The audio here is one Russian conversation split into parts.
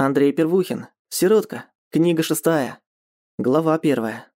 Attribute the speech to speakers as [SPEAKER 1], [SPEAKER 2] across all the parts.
[SPEAKER 1] Андрей Первухин. Сиротка. Книга шестая. Глава первая.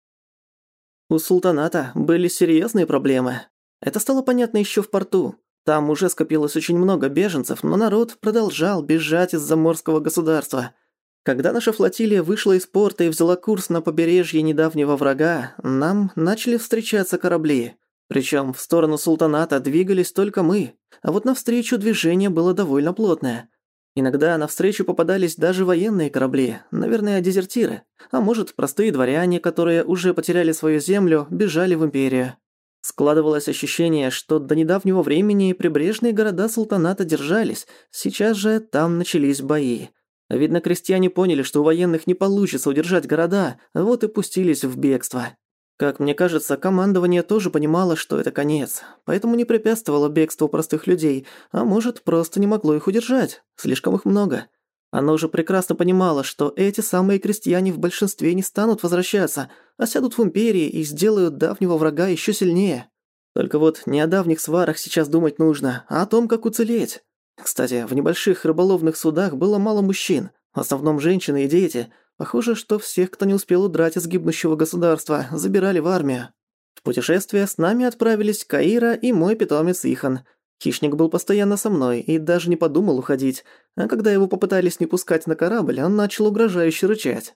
[SPEAKER 1] У султаната были серьезные проблемы. Это стало понятно еще в порту. Там уже скопилось очень много беженцев, но народ продолжал бежать из заморского государства. Когда наша флотилия вышла из порта и взяла курс на побережье недавнего врага, нам начали встречаться корабли. Причем в сторону султаната двигались только мы, а вот навстречу движение было довольно плотное. Иногда навстречу попадались даже военные корабли, наверное, дезертиры, а может, простые дворяне, которые уже потеряли свою землю, бежали в империю. Складывалось ощущение, что до недавнего времени прибрежные города султаната держались, сейчас же там начались бои. Видно, крестьяне поняли, что у военных не получится удержать города, вот и пустились в бегство. Как мне кажется, командование тоже понимало, что это конец, поэтому не препятствовало бегству простых людей, а может, просто не могло их удержать, слишком их много. Оно уже прекрасно понимало, что эти самые крестьяне в большинстве не станут возвращаться, а сядут в империи и сделают давнего врага еще сильнее. Только вот не о давних сварах сейчас думать нужно, а о том, как уцелеть. Кстати, в небольших рыболовных судах было мало мужчин, в основном женщины и дети – Похоже, что всех, кто не успел удрать из гибнущего государства, забирали в армию. В путешествие с нами отправились Каира и мой питомец Ихан. Хищник был постоянно со мной и даже не подумал уходить, а когда его попытались не пускать на корабль, он начал угрожающе рычать.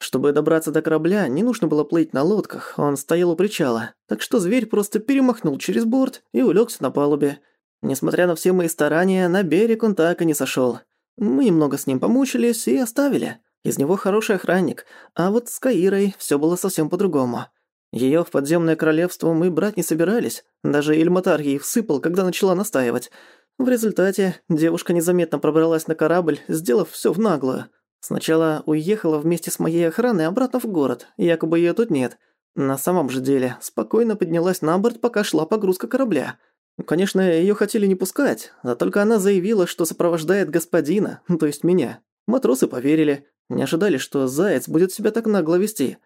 [SPEAKER 1] Чтобы добраться до корабля, не нужно было плыть на лодках, он стоял у причала, так что зверь просто перемахнул через борт и улегся на палубе. Несмотря на все мои старания, на берег он так и не сошел. Мы немного с ним помучились и оставили. Из него хороший охранник, а вот с Каирой все было совсем по-другому. Ее в подземное королевство мы брать не собирались, даже Ильматар ей всыпал, когда начала настаивать. В результате девушка незаметно пробралась на корабль, сделав все в наглую. Сначала уехала вместе с моей охраной обратно в город, якобы ее тут нет. На самом же деле, спокойно поднялась на борт, пока шла погрузка корабля. Конечно, ее хотели не пускать, а только она заявила, что сопровождает господина, то есть меня. Матросы поверили, не ожидали, что Заяц будет себя так нагло вести.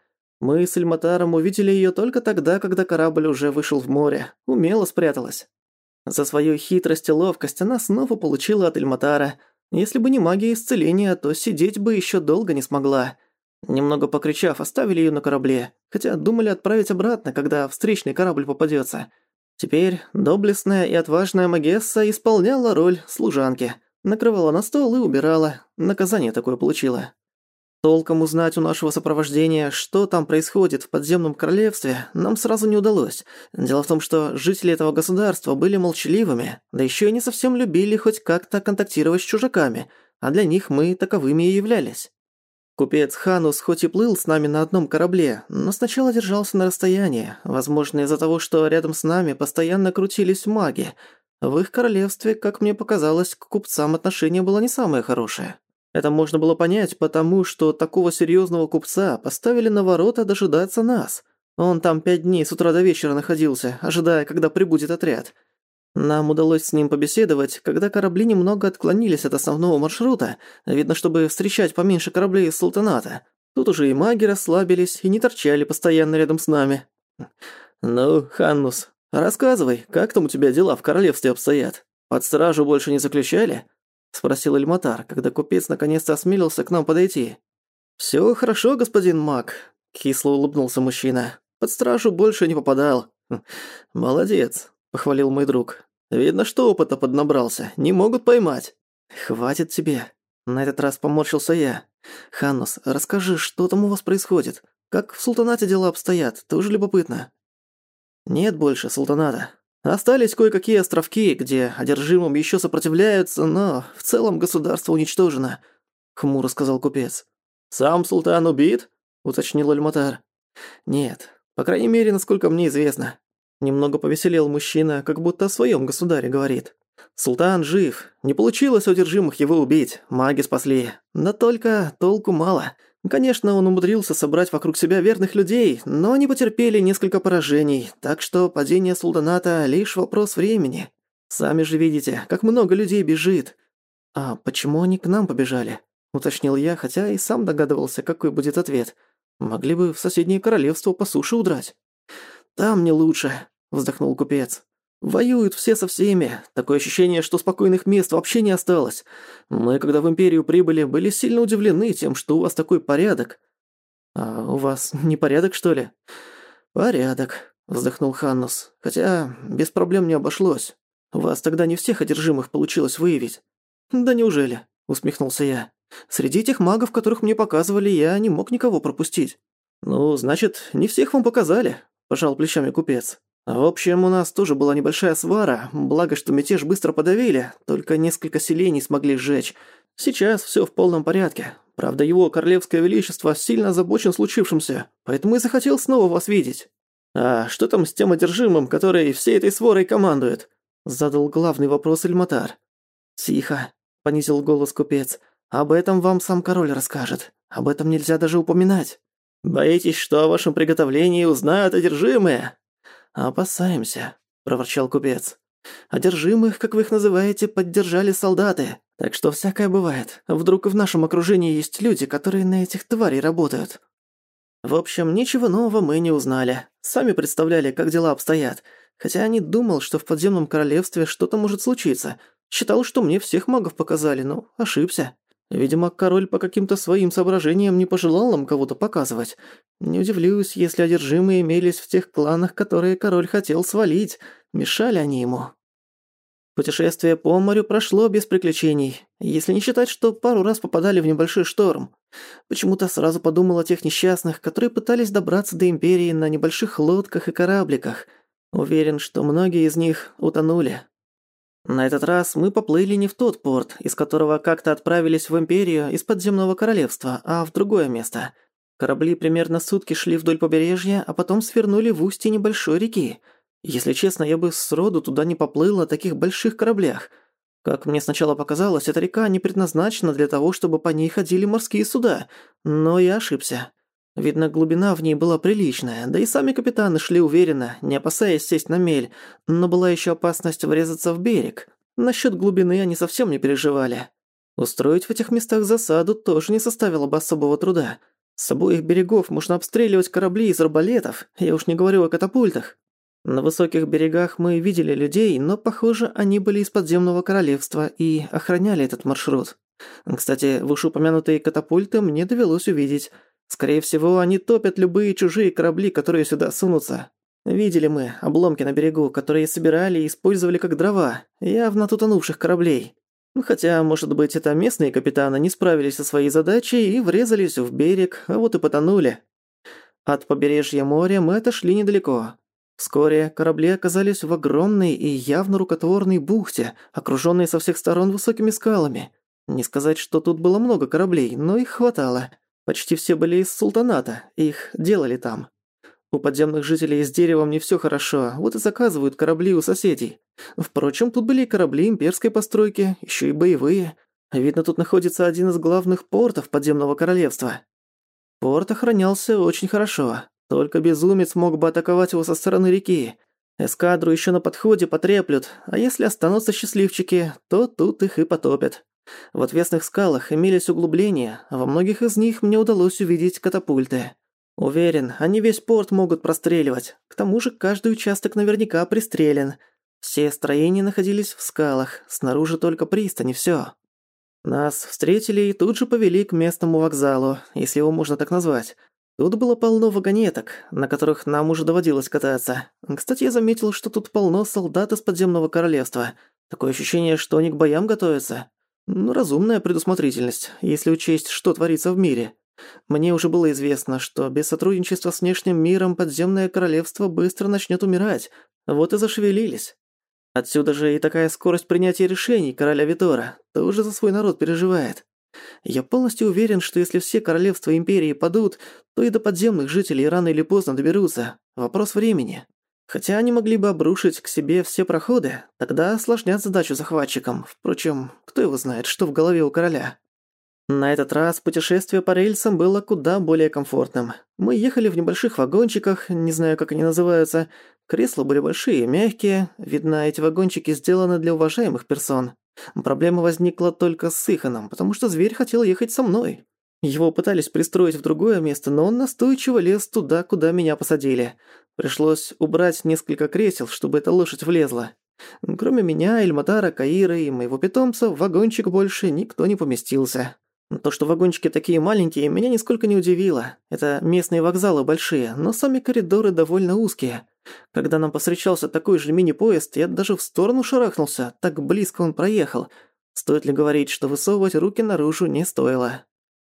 [SPEAKER 1] Мы с Эльматаром увидели её только тогда, когда корабль уже вышел в море. Умело спряталась. За свою хитрость и ловкость она снова получила от Эльматара. Если бы не магия исцеления, то сидеть бы ещё долго не смогла. Немного покричав, оставили её на корабле, хотя думали отправить обратно, когда встречный корабль попадётся. Теперь доблестная и отважная Магесса исполняла роль служанки. Накрывала на стол и убирала. Наказание такое получила. Толком узнать у нашего сопровождения, что там происходит в подземном королевстве, нам сразу не удалось. Дело в том, что жители этого государства были молчаливыми, да еще и не совсем любили хоть как-то контактировать с чужаками, а для них мы таковыми и являлись. Купец Ханус хоть и плыл с нами на одном корабле, но сначала держался на расстоянии, возможно, из-за того, что рядом с нами постоянно крутились маги. В их королевстве, как мне показалось, к купцам отношение было не самое хорошее. Это можно было понять потому, что такого серьезного купца поставили на ворота дожидаться нас. Он там пять дней с утра до вечера находился, ожидая, когда прибудет отряд. Нам удалось с ним побеседовать, когда корабли немного отклонились от основного маршрута, видно, чтобы встречать поменьше кораблей из султаната. Тут уже и маги расслабились и не торчали постоянно рядом с нами. «Ну, Ханнус, рассказывай, как там у тебя дела в королевстве обстоят? Под стражу больше не заключали?» — спросил Эльматар, когда купец наконец-то осмелился к нам подойти. «Всё хорошо, господин Мак», — кисло улыбнулся мужчина. «Под стражу больше не попадал». «Хм, «Молодец», — похвалил мой друг. «Видно, что опыта поднабрался. Не могут поймать». «Хватит тебе». На этот раз поморщился я. «Ханнус, расскажи, что там у вас происходит? Как в султанате дела обстоят? Тоже любопытно». «Нет больше султаната», Остались кое-какие островки, где одержимым еще сопротивляются, но в целом государство уничтожено», — хмуро сказал купец. «Сам султан убит?» — уточнил Альматар. «Нет, по крайней мере, насколько мне известно». Немного повеселел мужчина, как будто о своем государе говорит. «Султан жив. Не получилось одержимых его убить. Маги спасли. Но только толку мало. Конечно, он умудрился собрать вокруг себя верных людей, но они потерпели несколько поражений, так что падение султаната – лишь вопрос времени. Сами же видите, как много людей бежит. А почему они к нам побежали? Уточнил я, хотя и сам догадывался, какой будет ответ. Могли бы в соседнее королевство по суше удрать. «Там не лучше», – вздохнул купец. Воюют все со всеми. Такое ощущение, что спокойных мест вообще не осталось. Мы, когда в Империю прибыли, были сильно удивлены тем, что у вас такой порядок. А у вас не порядок, что ли? Порядок, вздохнул Ханнус. Хотя без проблем не обошлось. Вас тогда не всех одержимых получилось выявить. Да неужели? усмехнулся я. Среди этих магов, которых мне показывали, я не мог никого пропустить. Ну, значит, не всех вам показали, пожал плечами купец. В общем, у нас тоже была небольшая свара, благо, что мятеж быстро подавили, только несколько селений смогли сжечь. Сейчас всё в полном порядке. Правда, его королевское величество сильно озабочен случившимся, поэтому и захотел снова вас видеть. А что там с тем одержимым, который всей этой сворой командует? Задал главный вопрос Эльматар. Тихо, понизил голос купец. Об этом вам сам король расскажет. Об этом нельзя даже упоминать. Боитесь, что о вашем приготовлении узнают одержимые? «Опасаемся», – проворчал купец. «Одержимых, как вы их называете, поддержали солдаты. Так что всякое бывает. Вдруг в нашем окружении есть люди, которые на этих тварей работают». В общем, ничего нового мы не узнали. Сами представляли, как дела обстоят. Хотя не думал, что в подземном королевстве что-то может случиться. Считал, что мне всех магов показали, но ошибся. Видимо, король по каким-то своим соображениям не пожелал нам кого-то показывать. Не удивлюсь, если одержимые имелись в тех кланах, которые король хотел свалить. Мешали они ему. Путешествие по морю прошло без приключений, если не считать, что пару раз попадали в небольшой шторм. Почему-то сразу подумал о тех несчастных, которые пытались добраться до Империи на небольших лодках и корабликах. Уверен, что многие из них утонули. На этот раз мы поплыли не в тот порт, из которого как-то отправились в Империю из подземного королевства, а в другое место. Корабли примерно сутки шли вдоль побережья, а потом свернули в устье небольшой реки. Если честно, я бы сроду туда не поплыл на таких больших кораблях. Как мне сначала показалось, эта река не предназначена для того, чтобы по ней ходили морские суда, но я ошибся. Видно, глубина в ней была приличная, да и сами капитаны шли уверенно, не опасаясь сесть на мель, но была еще опасность врезаться в берег. Насчет глубины они совсем не переживали. Устроить в этих местах засаду тоже не составило бы особого труда. С обоих берегов можно обстреливать корабли из арбалетов, я уж не говорю о катапультах. На высоких берегах мы видели людей, но, похоже, они были из подземного королевства и охраняли этот маршрут. Кстати, вышеупомянутые катапульты мне довелось увидеть – Скорее всего, они топят любые чужие корабли, которые сюда сунутся. Видели мы обломки на берегу, которые собирали и использовали как дрова, явно тутонувших кораблей. Ну, хотя, может быть, это местные капитаны не справились со своей задачей и врезались в берег, а вот и потонули. От побережья моря мы отошли недалеко. Вскоре корабли оказались в огромной и явно рукотворной бухте, окружённой со всех сторон высокими скалами. Не сказать, что тут было много кораблей, но их хватало. Почти все были из султаната, их делали там. У подземных жителей с деревом не все хорошо, вот и заказывают корабли у соседей. Впрочем, тут были и корабли имперской постройки, еще и боевые. Видно, тут находится один из главных портов подземного королевства. Порт охранялся очень хорошо, только безумец мог бы атаковать его со стороны реки. Эскадру еще на подходе потреплют, а если останутся счастливчики, то тут их и потопят. В отвесных скалах имелись углубления, а во многих из них мне удалось увидеть катапульты. Уверен, они весь порт могут простреливать. К тому же каждый участок наверняка пристрелен. Все строения находились в скалах, снаружи только пристань и всё. Нас встретили и тут же повели к местному вокзалу, если его можно так назвать. Тут было полно вагонеток, на которых нам уже доводилось кататься. Кстати, я заметил, что тут полно солдат из подземного королевства. Такое ощущение, что они к боям готовятся. Ну, разумная предусмотрительность, если учесть, что творится в мире. Мне уже было известно, что без сотрудничества с внешним миром подземное королевство быстро начнет умирать. Вот и зашевелились. Отсюда же и такая скорость принятия решений короля Витора. Тоже за свой народ переживает. Я полностью уверен, что если все королевства империи падут, то и до подземных жителей рано или поздно доберутся. Вопрос времени. Хотя они могли бы обрушить к себе все проходы, тогда осложнят задачу захватчикам. Впрочем, кто его знает, что в голове у короля. На этот раз путешествие по рельсам было куда более комфортным. Мы ехали в небольших вагончиках, не знаю, как они называются. Кресла были большие мягкие. Видно, эти вагончики сделаны для уважаемых персон. Проблема возникла только с Иханом, потому что зверь хотел ехать со мной. Его пытались пристроить в другое место, но он настойчиво лез туда, куда меня посадили. Пришлось убрать несколько кресел, чтобы эта лошадь влезла. Кроме меня, Эльматара, Каира и моего питомца, в вагончик больше никто не поместился. То, что вагончики такие маленькие, меня нисколько не удивило. Это местные вокзалы большие, но сами коридоры довольно узкие. Когда нам посречался такой же мини-поезд, я даже в сторону шарахнулся, так близко он проехал. Стоит ли говорить, что высовывать руки наружу не стоило.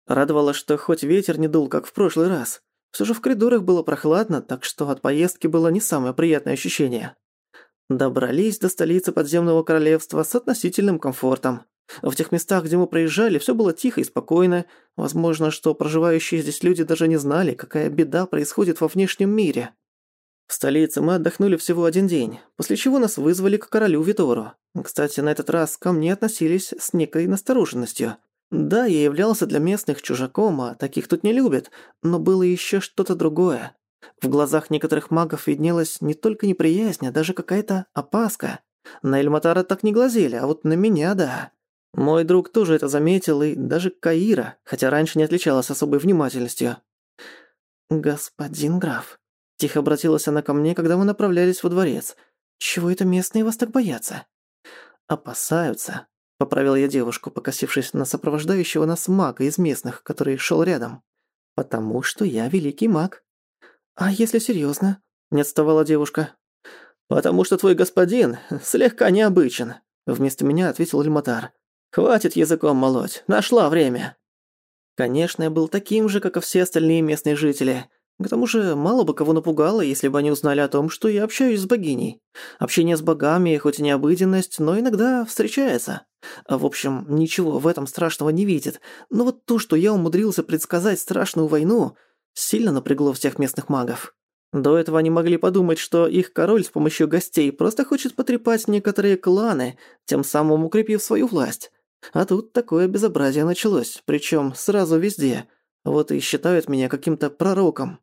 [SPEAKER 1] Радовало, что хоть ветер не дул, как в прошлый раз. Все же в коридорах было прохладно, так что от поездки было не самое приятное ощущение. Добрались до столицы подземного королевства с относительным комфортом. В тех местах, где мы проезжали, все было тихо и спокойно. Возможно, что проживающие здесь люди даже не знали, какая беда происходит во внешнем мире. В столице мы отдохнули всего один день, после чего нас вызвали к королю Витору. Кстати, на этот раз ко мне относились с некой настороженностью. Да, я являлся для местных чужаком, а таких тут не любят, но было еще что-то другое. В глазах некоторых магов виднелась не только неприязнь, а даже какая-то опаска. На Эльматара так не глазели, а вот на меня – да. Мой друг тоже это заметил, и даже Каира, хотя раньше не отличалась особой внимательностью. «Господин граф», – тихо обратилась она ко мне, когда мы направлялись во дворец. «Чего это местные вас так боятся?» «Опасаются», Поправил я девушку, покосившись на сопровождающего нас мага из местных, который шел рядом. «Потому что я великий маг». «А если серьезно? не отставала девушка. «Потому что твой господин слегка необычен», — вместо меня ответил Эльматар. «Хватит языком молоть, нашла время». Конечно, я был таким же, как и все остальные местные жители, к тому же, мало бы кого напугало, если бы они узнали о том, что я общаюсь с богиней. Общение с богами, хоть и не обыденность, но иногда встречается. В общем, ничего в этом страшного не видит. Но вот то, что я умудрился предсказать страшную войну, сильно напрягло всех местных магов. До этого они могли подумать, что их король с помощью гостей просто хочет потрепать некоторые кланы, тем самым укрепив свою власть. А тут такое безобразие началось, причем сразу везде. Вот и считают меня каким-то пророком.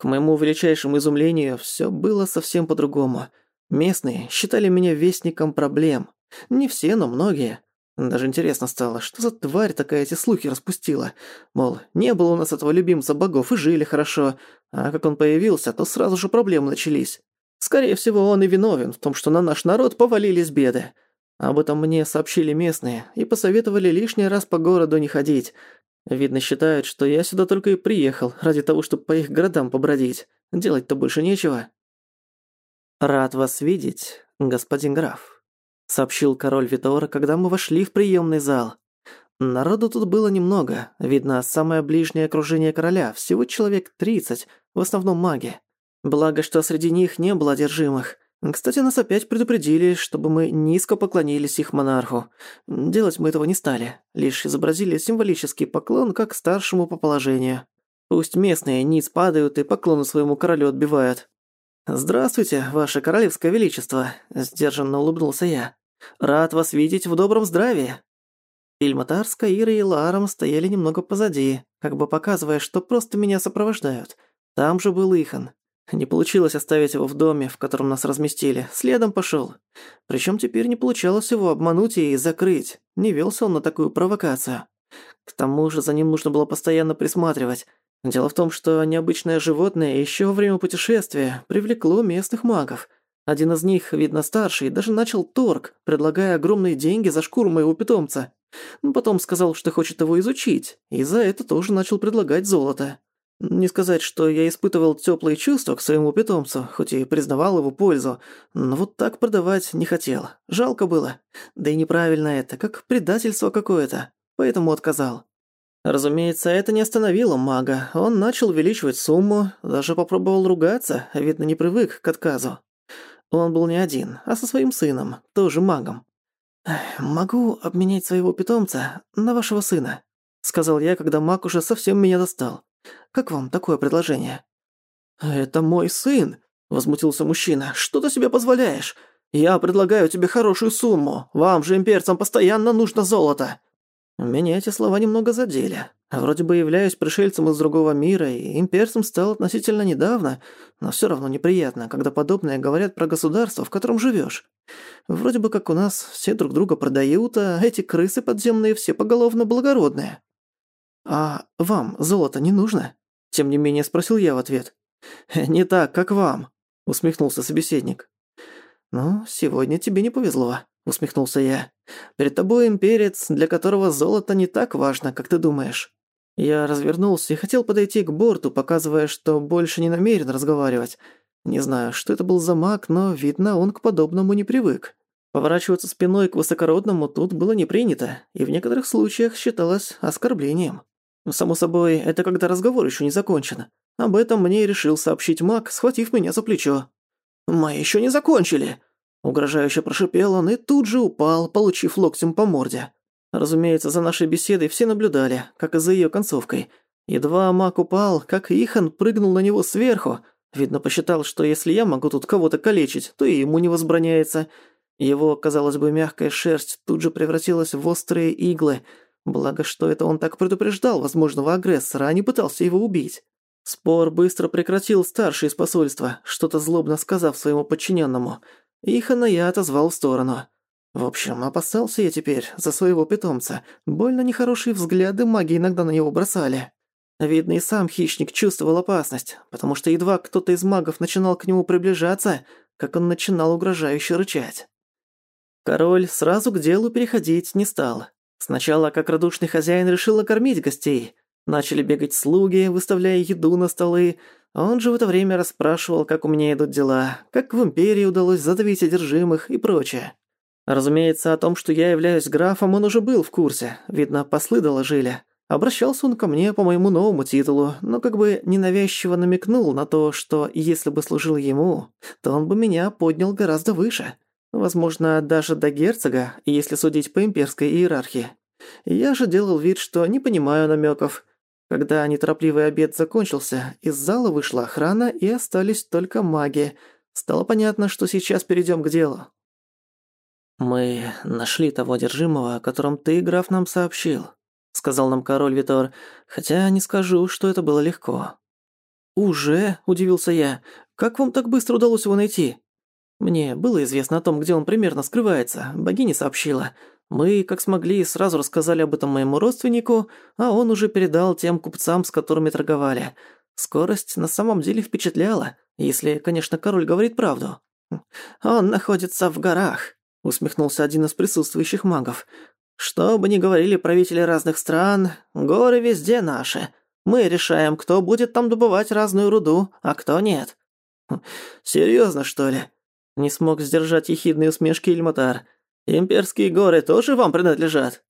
[SPEAKER 1] К моему величайшему изумлению, все было совсем по-другому. Местные считали меня вестником проблем. Не все, но многие. Даже интересно стало, что за тварь такая эти слухи распустила. Мол, не было у нас этого любимца богов и жили хорошо, а как он появился, то сразу же проблемы начались. Скорее всего, он и виновен в том, что на наш народ повалились беды. Об этом мне сообщили местные и посоветовали лишний раз по городу не ходить, Видно, считают, что я сюда только и приехал, ради того, чтобы по их городам побродить. Делать-то больше нечего». «Рад вас видеть, господин граф», — сообщил король Витора, когда мы вошли в приемный зал. Народу тут было немного, видно, самое ближнее окружение короля, всего человек тридцать, в основном маги. Благо, что среди них не было одержимых. Кстати, нас опять предупредили, чтобы мы низко поклонились их монарху. Делать мы этого не стали, лишь изобразили символический поклон как старшему по положению. Пусть местные низ падают и поклоны своему королю отбивают. «Здравствуйте, ваше королевское величество», – сдержанно улыбнулся я. «Рад вас видеть в добром здравии». Ильматар с Каирой и Ларом стояли немного позади, как бы показывая, что просто меня сопровождают. Там же был Ихан. Не получилось оставить его в доме, в котором нас разместили. Следом пошёл. Причём теперь не получалось его обмануть и закрыть. Не велся он на такую провокацию. К тому же за ним нужно было постоянно присматривать. Дело в том, что необычное животное ещё во время путешествия привлекло местных магов. Один из них, видно старший, даже начал торг, предлагая огромные деньги за шкуру моего питомца. Потом сказал, что хочет его изучить, и за это тоже начал предлагать золото. Не сказать, что я испытывал теплые чувства к своему питомцу, хоть и признавал его пользу, но вот так продавать не хотел. Жалко было. Да и неправильно это, как предательство какое-то. Поэтому отказал. Разумеется, это не остановило мага. Он начал увеличивать сумму, даже попробовал ругаться, видно, не привык к отказу. Он был не один, а со своим сыном, тоже магом. «Могу обменять своего питомца на вашего сына», — сказал я, когда маг уже совсем меня достал. Как вам такое предложение?» «Это мой сын», — возмутился мужчина. «Что ты себе позволяешь? Я предлагаю тебе хорошую сумму. Вам же, имперцам, постоянно нужно золото». Меня эти слова немного задели. Вроде бы являюсь пришельцем из другого мира, и имперцем стал относительно недавно, но все равно неприятно, когда подобное говорят про государство, в котором живешь. Вроде бы как у нас все друг друга продают, а эти крысы подземные все поголовно благородные. «А вам золото не нужно?» Тем не менее спросил я в ответ. «Не так, как вам», — усмехнулся собеседник. «Ну, сегодня тебе не повезло», — усмехнулся я. «Перед тобой имперец, для которого золото не так важно, как ты думаешь». Я развернулся и хотел подойти к борту, показывая, что больше не намерен разговаривать. Не знаю, что это был за маг, но, видно, он к подобному не привык. Поворачиваться спиной к высокородному тут было не принято, и в некоторых случаях считалось оскорблением. Само собой, это когда разговор еще не закончен. Об этом мне и решил сообщить маг, схватив меня за плечо. «Мы еще не закончили!» Угрожающе прошипел он и тут же упал, получив локтем по морде. Разумеется, за нашей беседой все наблюдали, как и за ее концовкой. Едва маг упал, как Ихан прыгнул на него сверху. Видно, посчитал, что если я могу тут кого-то калечить, то и ему не возбраняется. Его, казалось бы, мягкая шерсть тут же превратилась в острые иглы. Благо, что это он так предупреждал возможного агрессора, а не пытался его убить. Спор быстро прекратил старший из посольства, что-то злобно сказав своему подчиненному – Ихана я отозвал в сторону. В общем, опасался я теперь за своего питомца. Больно нехорошие взгляды маги иногда на него бросали. Видно, и сам хищник чувствовал опасность, потому что едва кто-то из магов начинал к нему приближаться, как он начинал угрожающе рычать. Король сразу к делу переходить не стал. Сначала, как радушный хозяин, решил накормить гостей. Начали бегать слуги, выставляя еду на столы, он же в это время расспрашивал, как у меня идут дела, как в Империи удалось задавить одержимых и прочее. Разумеется, о том, что я являюсь графом, он уже был в курсе, видно, послы доложили. Обращался он ко мне по моему новому титулу, но как бы ненавязчиво намекнул на то, что если бы служил ему, то он бы меня поднял гораздо выше. Возможно, даже до герцога, если судить по имперской иерархии. Я же делал вид, что не понимаю намеков, когда неторопливый обед закончился, из зала вышла охрана и остались только маги. Стало понятно, что сейчас перейдем к делу. «Мы нашли того одержимого, о котором ты, граф, нам сообщил», — сказал нам король Витор, хотя не скажу, что это было легко. «Уже?» – удивился я. «Как вам так быстро удалось его найти?» Мне было известно о том, где он примерно скрывается, богиня сообщила. Мы, как смогли, сразу рассказали об этом моему родственнику, а он уже передал тем купцам, с которыми торговали. Скорость на самом деле впечатляла, если, конечно, король говорит правду. «Он находится в горах», — усмехнулся один из присутствующих магов. «Что бы ни говорили правители разных стран, горы везде наши. Мы решаем, кто будет там добывать разную руду, а кто нет». «Серьёзно, что ли?» Не смог сдержать ехидные усмешки Ильматар. «Имперские горы тоже вам принадлежат?»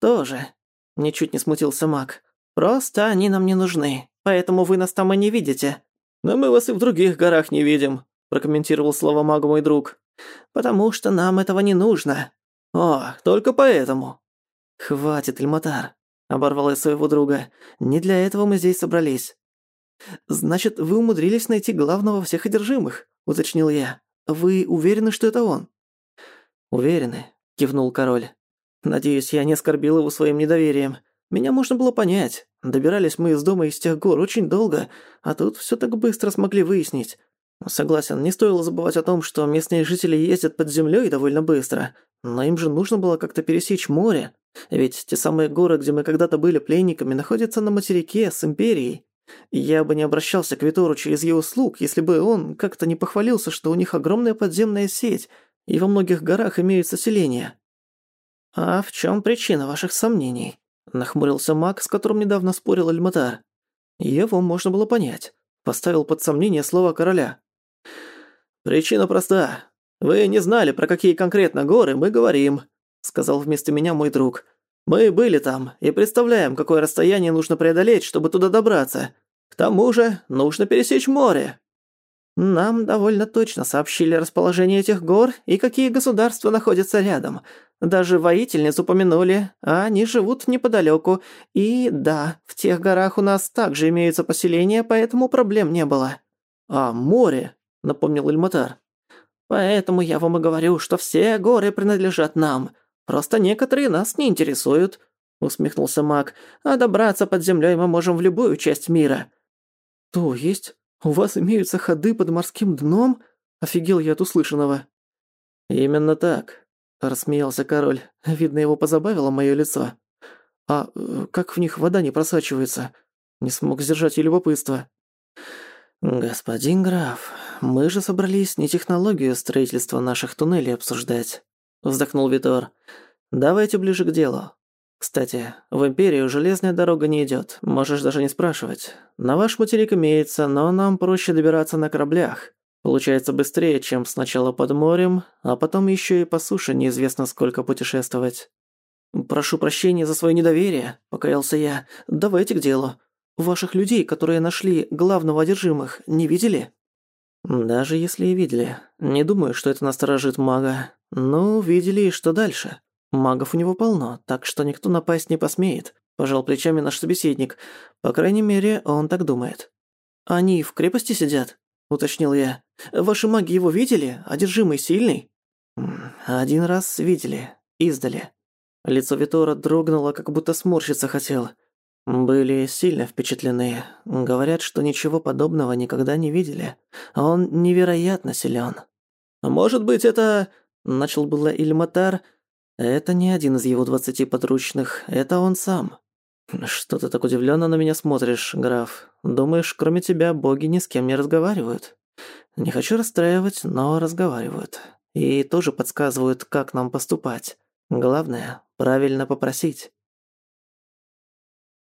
[SPEAKER 1] «Тоже», — ничуть не смутился маг. «Просто они нам не нужны, поэтому вы нас там и не видите». «Но мы вас и в других горах не видим», — прокомментировал слово магу мой друг. «Потому что нам этого не нужно». «О, только поэтому». «Хватит, Эльматар», — оборвал я своего друга. «Не для этого мы здесь собрались». «Значит, вы умудрились найти главного всех одержимых», — уточнил я. «Вы уверены, что это он?» «Уверены», — кивнул король. «Надеюсь, я не оскорбил его своим недоверием. Меня можно было понять. Добирались мы из дома из тех гор очень долго, а тут всё так быстро смогли выяснить. Согласен, не стоило забывать о том, что местные жители ездят под землёй довольно быстро, но им же нужно было как-то пересечь море. Ведь те самые горы, где мы когда-то были пленниками, находятся на материке с Империей. Я бы не обращался к Витору через его слуг, если бы он как-то не похвалился, что у них огромная подземная сеть, и во многих горах имеются селения». «А в чем причина ваших сомнений?» – нахмурился маг, с которым недавно спорил Альматар. Его можно было понять. Поставил под сомнение слова короля. «Причина проста. Вы не знали, про какие конкретно горы мы говорим», – сказал вместо меня мой друг. «Мы были там и представляем, какое расстояние нужно преодолеть, чтобы туда добраться. К тому же нужно пересечь море». Нам довольно точно сообщили расположение этих гор и какие государства находятся рядом. Даже воительниц упомянули, а они живут неподалеку. И да, в тех горах у нас также имеются поселения, поэтому проблем не было. А море, напомнил Ильматар. Поэтому я вам и говорю, что все горы принадлежат нам. Просто некоторые нас не интересуют, усмехнулся Мак. А добраться под землей мы можем в любую часть мира. То есть «У вас имеются ходы под морским дном?» – офигел я от услышанного. «Именно так», – рассмеялся король. Видно, его позабавило моё лицо. А э, как в них вода не просачивается? Не смог сдержать и любопытство. «Господин граф, мы же собрались не технологию строительства наших туннелей обсуждать», – вздохнул Витор. «Давайте ближе к делу. Кстати, в Империю железная дорога не идёт, можешь даже не спрашивать. На ваш материк имеется, но нам проще добираться на кораблях. Получается быстрее, чем сначала под морем, а потом ещё и по суше неизвестно сколько путешествовать». «Прошу прощения за своё недоверие», – покаялся я. «Давайте к делу. Ваших людей, которые нашли главного одержимых, не видели?» «Даже если и видели. Не думаю, что это насторожит мага. Ну, видели и что дальше? Магов у него полно, так что никто напасть не посмеет», – пожал плечами наш собеседник. «По крайней мере, он так думает». «Они в крепости сидят?» – уточнил я. «Ваши маги его видели? Одержимый сильный?» «Один раз видели. Издали». Лицо Витора дрогнуло, как будто сморщиться хотел. Были сильно впечатлены. Говорят, что ничего подобного никогда не видели. Он невероятно силен. «Может быть, это...» – начал было Ильматар. «Это не один из его двадцати подручных, это он сам». «Что ты так удивленно на меня смотришь, граф? Думаешь, кроме тебя боги ни с кем не разговаривают?» «Не хочу расстраивать, но разговаривают. И тоже подсказывают, как нам поступать. Главное – правильно попросить».